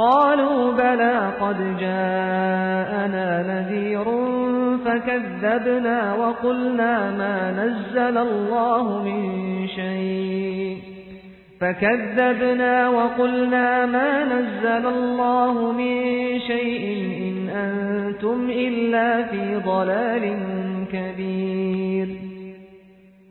قالوا بلى قد جاءنا نذير فكذبنا وقلنا ما نزل الله من شيء. فكذبنا وقلنا ما نزل الله من شيء إن أنتم إلا في ضلال كبير.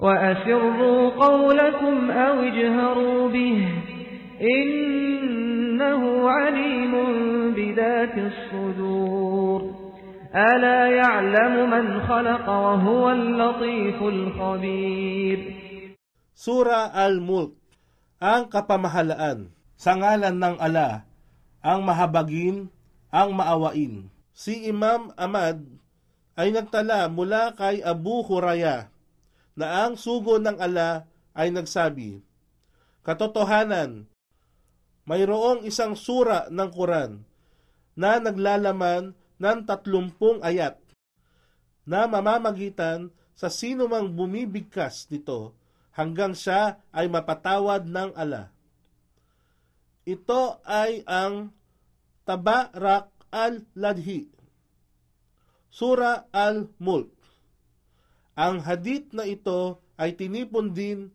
وأسروا قولكم أو اجهروا به إنه عليم بذات الصدور ألا يعلم من خلق وهو اللطيف الخبير Sura Al-Mulk, ang kapamahalaan, sa ngalan ng ala, ang mahabagin, ang maawain. Si Imam Ahmad ay nagtala mula kay Abu Huraya na ang sugo ng ala ay nagsabi, Katotohanan, mayroong isang sura ng Quran na naglalaman ng tatlumpung ayat na mamamagitan sa sino mang bumibigkas nito hanggang siya ay mapatawad ng ala. Ito ay ang Tabarak al-Ladhi, Sura al-Mulk. Ang hadith na ito ay tinipon din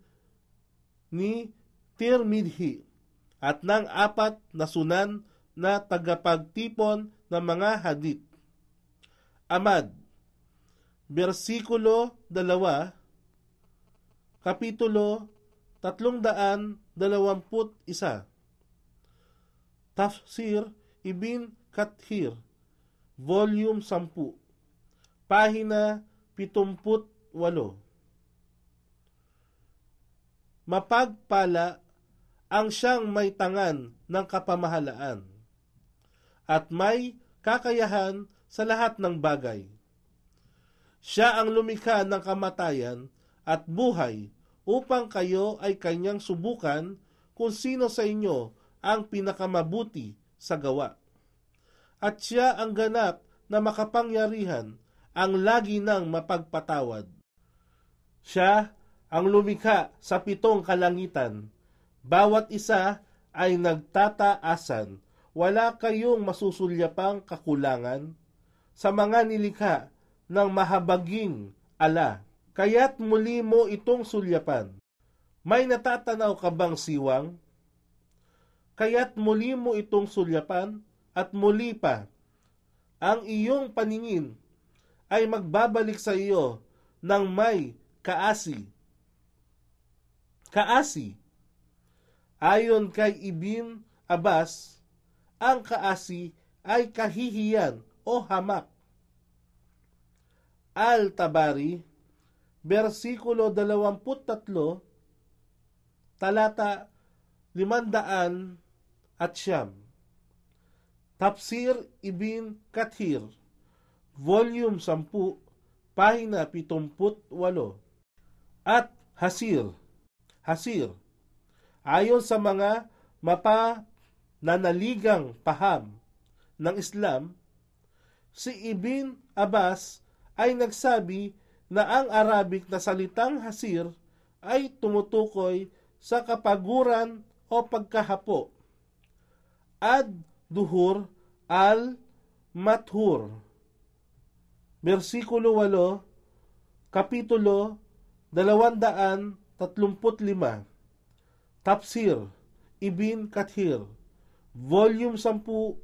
ni Tirmidhi at ng apat na sunan na tagapagtipon ng mga hadith. Amad, versikulo 2, Kapitulo 321 Tafsir Ibn Kathir Volume 10 Pahina 78 Mapagpala ang siyang may tangan ng kapamahalaan at may kakayahan sa lahat ng bagay. Siya ang lumikha ng kamatayan at buhay upang kayo ay kanyang subukan kung sino sa inyo ang pinakamabuti sa gawa. At siya ang ganap na makapangyarihan ang lagi nang mapagpatawad. Siya ang lumikha sa pitong kalangitan. Bawat isa ay nagtataasan. Wala kayong masusulyapang kakulangan sa mga nilikha ng mahabaging ala kaya't muli mo itong sulyapan. May natatanaw ka bang siwang? Kaya't muli mo itong sulyapan at muli pa ang iyong paningin ay magbabalik sa iyo ng may kaasi. Kaasi. Ayon kay Ibn Abbas, ang kaasi ay kahihiyan o hamak. Al-Tabari, versikulo 23, talata 500 at siyam. Tafsir Ibn Kathir, volume 10, pahina 78. At Hasir, Hasir, ayon sa mga mapa nanaligang paham ng Islam, si Ibn Abbas ay nagsabi na ang Arabic na salitang hasir ay tumutukoy sa kapaguran o pagkahapo. Ad duhur al mathur. Versikulo 8, Kapitulo 235. Tafsir Ibn Kathir Volume 10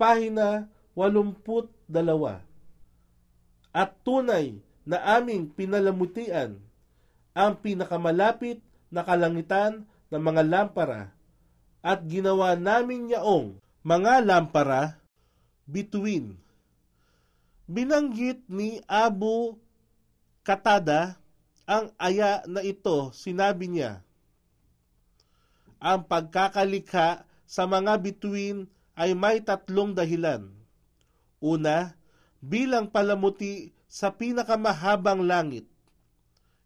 Pahina 82 At tunay na aming pinalamutian ang pinakamalapit na kalangitan ng mga lampara at ginawa namin yaong mga lampara between. Binanggit ni Abu Katada ang aya na ito, sinabi niya, ang pagkakalikha sa mga bituin ay may tatlong dahilan. Una, bilang palamuti sa pinakamahabang langit.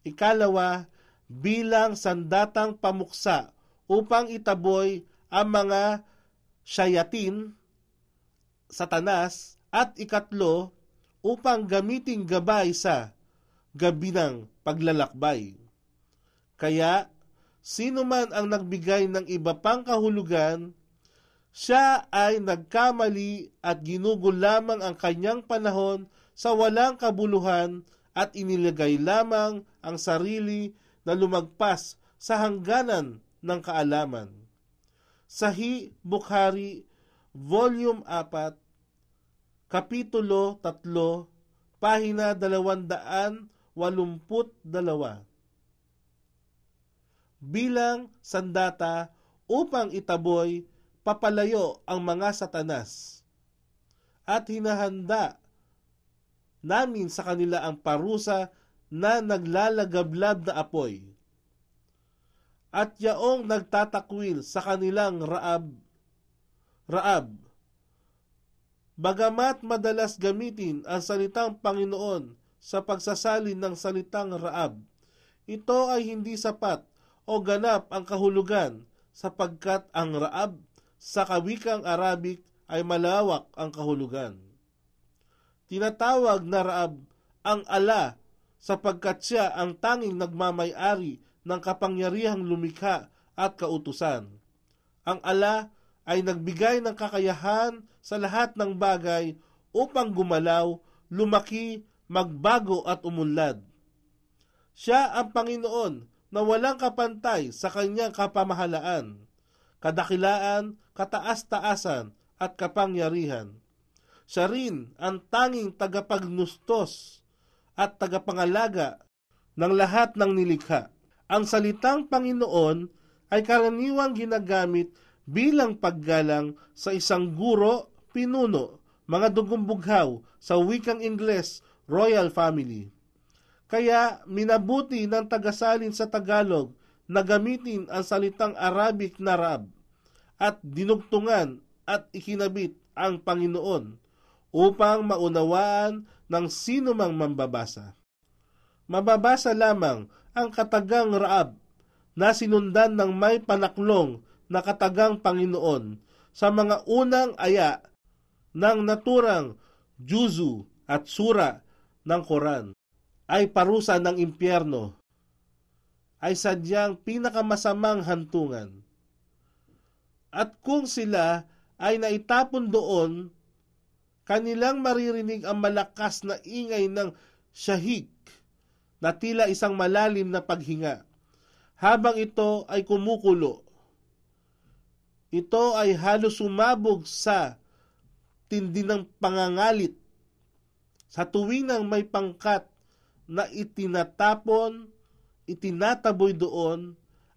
Ikalawa, bilang sandatang pamuksa upang itaboy ang mga shayatin, satanas, at ikatlo, upang gamiting gabay sa gabi ng paglalakbay. Kaya, sino man ang nagbigay ng iba pang kahulugan, siya ay nagkamali at ginugol lamang ang kanyang panahon sa walang kabuluhan at inilagay lamang ang sarili na lumagpas sa hangganan ng kaalaman. Sahi Bukhari, Volume 4, Kapitulo 3, Pahina 282. Bilang sandata upang itaboy papalayo ang mga satanas at hinahanda namin sa kanila ang parusa na naglalagablab na apoy at yaong nagtatakwil sa kanilang raab raab Bagamat madalas gamitin ang salitang Panginoon sa pagsasalin ng salitang Raab, ito ay hindi sapat o ganap ang kahulugan sapagkat ang Raab sa kawikang Arabic ay malawak ang kahulugan. Tinatawag na Raab ang ala sapagkat siya ang tanging nagmamay-ari ng kapangyarihang lumikha at kautusan. Ang ala ay nagbigay ng kakayahan sa lahat ng bagay upang gumalaw, lumaki, magbago at umunlad. Siya ang Panginoon na walang kapantay sa kanyang kapamahalaan, kadakilaan, kataas-taasan at kapangyarihan. Siya rin ang tanging tagapagnustos at tagapangalaga ng lahat ng nilikha. Ang salitang Panginoon ay karaniwang ginagamit bilang paggalang sa isang guro, pinuno, mga dugong bughaw sa wikang Ingles, royal family. Kaya minabuti ng tagasalin sa Tagalog na gamitin ang salitang Arabic na Rab at dinugtungan at ikinabit ang Panginoon upang maunawaan ng sino mang mambabasa. Mababasa lamang ang katagang Raab na sinundan ng may panaklong na katagang Panginoon sa mga unang aya ng naturang Juzu at Sura ng Koran ay parusa ng impyerno ay sadyang pinakamasamang hantungan. At kung sila ay naitapon doon, kanilang maririnig ang malakas na ingay ng shahik na tila isang malalim na paghinga, habang ito ay kumukulo ito ay halos sumabog sa tindi ng pangangalit sa tuwinang may pangkat na itinatapon, itinataboy doon,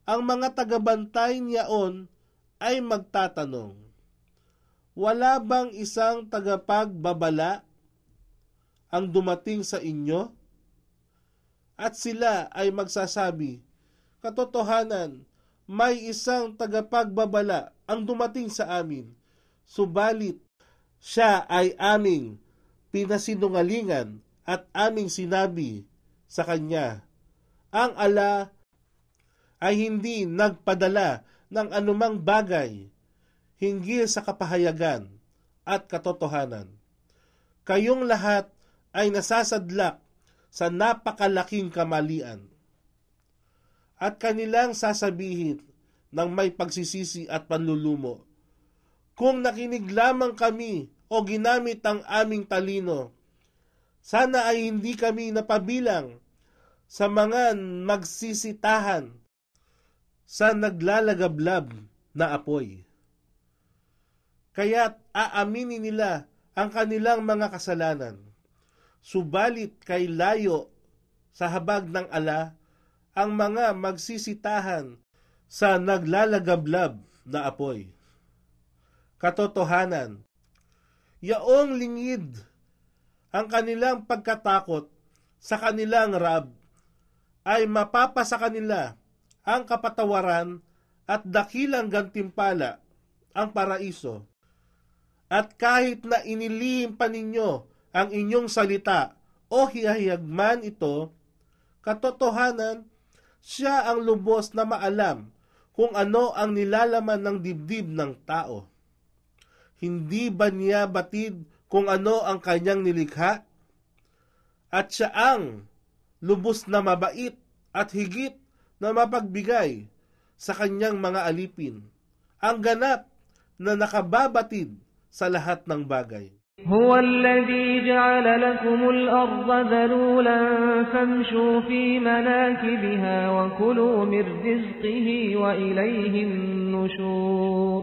ang mga tagabantay niyaon ay magtatanong, Wala bang isang tagapagbabala ang dumating sa inyo? At sila ay magsasabi, Katotohanan, may isang tagapagbabala ang dumating sa amin, subalit siya ay aming pinasinungalingan at aming sinabi sa kanya, ang ala ay hindi nagpadala ng anumang bagay hinggil sa kapahayagan at katotohanan. Kayong lahat ay nasasadlak sa napakalaking kamalian at kanilang sasabihin ng may pagsisisi at panlulumo. Kung nakinig lamang kami o ginamit ang aming talino, sana ay hindi kami napabilang sa mga magsisitahan sa naglalagablab na apoy. Kaya't aaminin nila ang kanilang mga kasalanan. Subalit kay layo sa habag ng ala ang mga magsisitahan sa naglalagablab na apoy. Katotohanan, yaong lingid ang kanilang pagkatakot sa kanilang rab ay mapapa sa kanila ang kapatawaran at dakilang gantimpala ang paraiso. At kahit na inilihim pa ninyo ang inyong salita o hiyahiyag man ito, katotohanan siya ang lubos na maalam kung ano ang nilalaman ng dibdib ng tao Hindi ba niya batid kung ano ang kanyang nilikha? At siya ang lubos na mabait at higit na mapagbigay sa kanyang mga alipin. Ang ganap na nakababatid sa lahat ng bagay. هو الذي جعل لكم الأرض ذلولا فامشوا في مناكبها وكلوا من رزقه وإليه النشور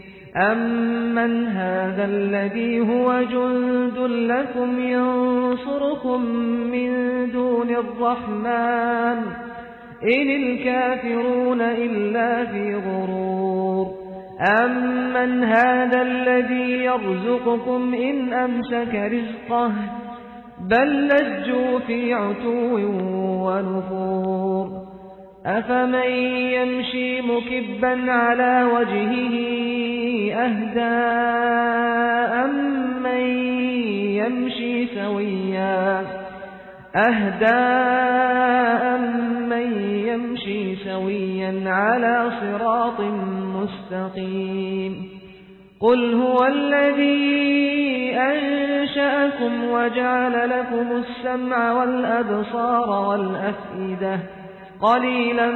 أمن هذا الذي هو جند لكم ينصركم من دون الرحمن إن الكافرون إلا في غرور أمن هذا الذي يرزقكم إن أمسك رزقه بل لجوا في عتو ونفور أفمن يمشي مكبا على وجهه أهدى أمن يمشي سويا؟ أهدى أمن يمشي سويا على صراط مستقيم. قل هو الذي أنشأكم وجعل لكم السمع والأبصار والأفئدة قليلا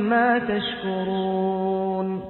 ما تشكرون.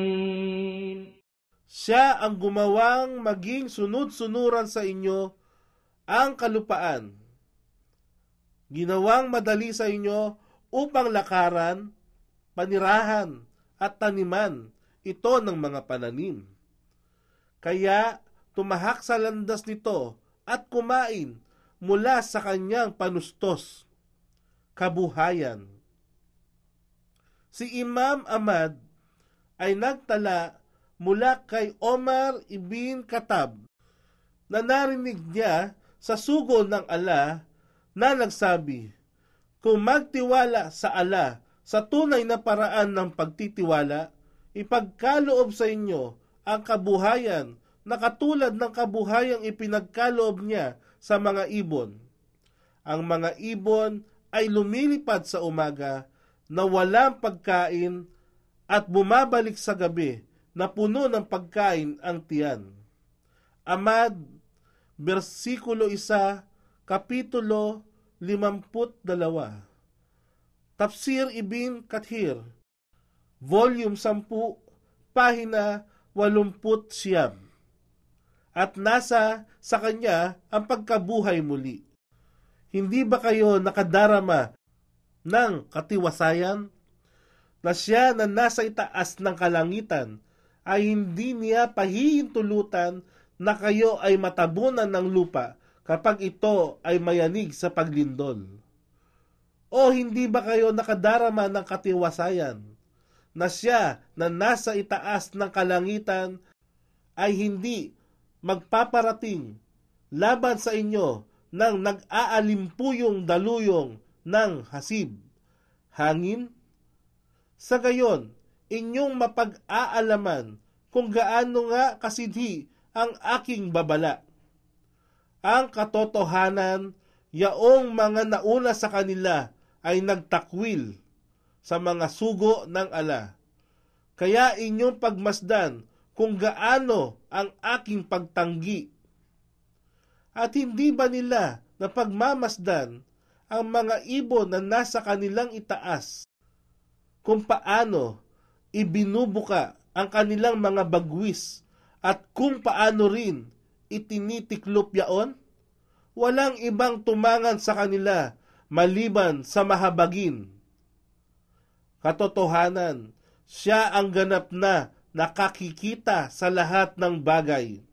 Siya ang gumawang maging sunod-sunuran sa inyo ang kalupaan. Ginawang madali sa inyo upang lakaran, panirahan, at taniman ito ng mga pananim. Kaya tumahak sa landas nito at kumain mula sa kanyang panustos, kabuhayan. Si Imam Ahmad ay nagtala mula kay Omar ibn Katab na narinig niya sa sugo ng ala na nagsabi, Kung magtiwala sa ala sa tunay na paraan ng pagtitiwala, ipagkaloob sa inyo ang kabuhayan na katulad ng kabuhayang ipinagkaloob niya sa mga ibon. Ang mga ibon ay lumilipad sa umaga na walang pagkain at bumabalik sa gabi na puno ng pagkain ang tiyan. Amad, versikulo 1, kapitulo 52. Tafsir Ibn Kathir, volume 10, pahina 80 siyam. At nasa sa kanya ang pagkabuhay muli. Hindi ba kayo nakadarama ng katiwasayan? Na siya na nasa itaas ng kalangitan ay hindi niya pahihintulutan na kayo ay matabunan ng lupa kapag ito ay mayanig sa paglindol. O hindi ba kayo nakadarama ng katiwasayan na siya na nasa itaas ng kalangitan ay hindi magpaparating laban sa inyo ng nag-aalimpuyong daluyong ng hasib, hangin? Sa gayon, inyong mapag-aalaman kung gaano nga kasidhi ang aking babala. Ang katotohanan, yaong mga nauna sa kanila ay nagtakwil sa mga sugo ng ala. Kaya inyong pagmasdan kung gaano ang aking pagtanggi. At hindi ba nila na pagmamasdan ang mga ibon na nasa kanilang itaas kung paano ibinubuka ang kanilang mga bagwis at kung paano rin itinitiklop yaon? Walang ibang tumangan sa kanila maliban sa mahabagin. Katotohanan, siya ang ganap na nakakikita sa lahat ng bagay.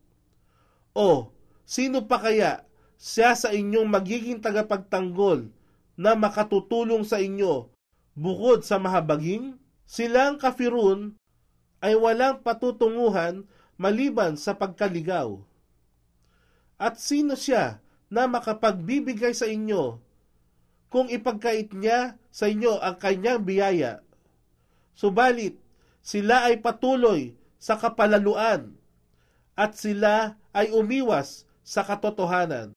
O, sino pa kaya siya sa inyong magiging tagapagtanggol na makatutulong sa inyo bukod sa mahabagin? Silang kafirun ay walang patutunguhan maliban sa pagkaligaw. At sino siya na makapagbibigay sa inyo kung ipagkait niya sa inyo ang kanyang biyaya? Subalit, sila ay patuloy sa kapalaluan at sila ay umiwas sa katotohanan.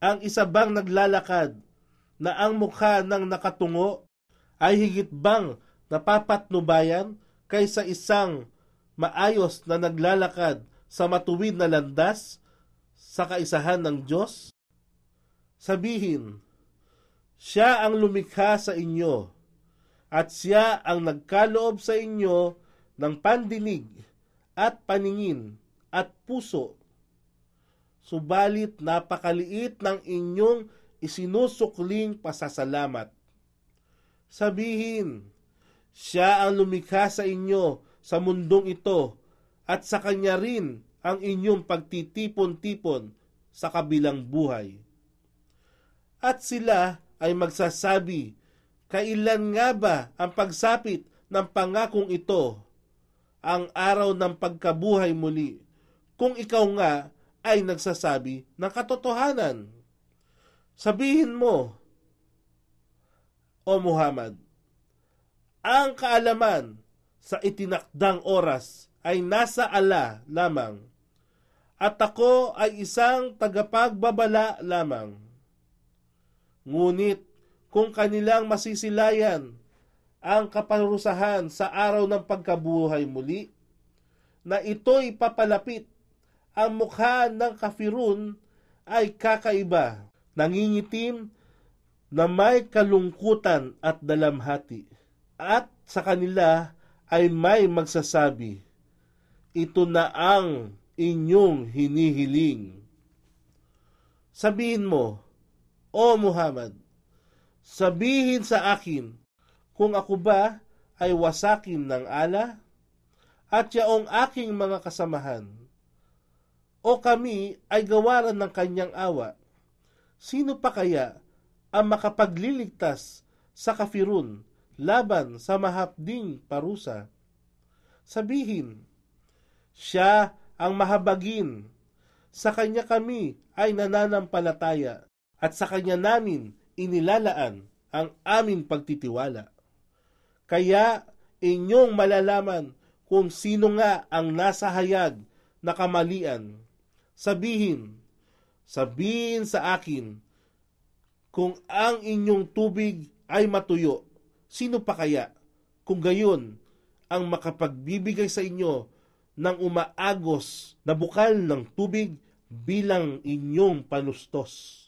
Ang isa bang naglalakad na ang mukha ng nakatungo ay higit bang napapatnubayan kaysa isang maayos na naglalakad sa matuwid na landas sa kaisahan ng Diyos? Sabihin, siya ang lumikha sa inyo at siya ang nagkaloob sa inyo ng pandinig at paningin at puso. Subalit napakaliit ng inyong isinusukling pasasalamat Sabihin, siya ang lumikha sa inyo sa mundong ito at sa kanya rin ang inyong pagtitipon-tipon sa kabilang buhay. At sila ay magsasabi, kailan nga ba ang pagsapit ng pangakong ito, ang araw ng pagkabuhay muli, kung ikaw nga ay nagsasabi ng katotohanan? Sabihin mo, O Muhammad, ang kaalaman sa itinakdang oras ay nasa ala lamang at ako ay isang tagapagbabala lamang. Ngunit kung kanilang masisilayan ang kaparusahan sa araw ng pagkabuhay muli, na ito'y papalapit, ang mukha ng kafirun ay kakaiba, nangingitim na may kalungkutan at dalamhati. At sa kanila ay may magsasabi, ito na ang inyong hinihiling. Sabihin mo, O Muhammad, sabihin sa akin kung ako ba ay wasakin ng ala at yaong aking mga kasamahan o kami ay gawaran ng kanyang awa. Sino pa kaya ang makapagliligtas sa kafirun laban sa mahapding parusa? Sabihin, siya ang mahabagin. Sa kanya kami ay nananampalataya at sa kanya namin inilalaan ang aming pagtitiwala. Kaya inyong malalaman kung sino nga ang nasa hayag na kamalian. Sabihin, sabihin sa akin, kung ang inyong tubig ay matuyo, sino pa kaya? Kung gayon, ang makapagbibigay sa inyo ng umaagos na bukal ng tubig bilang inyong panustos.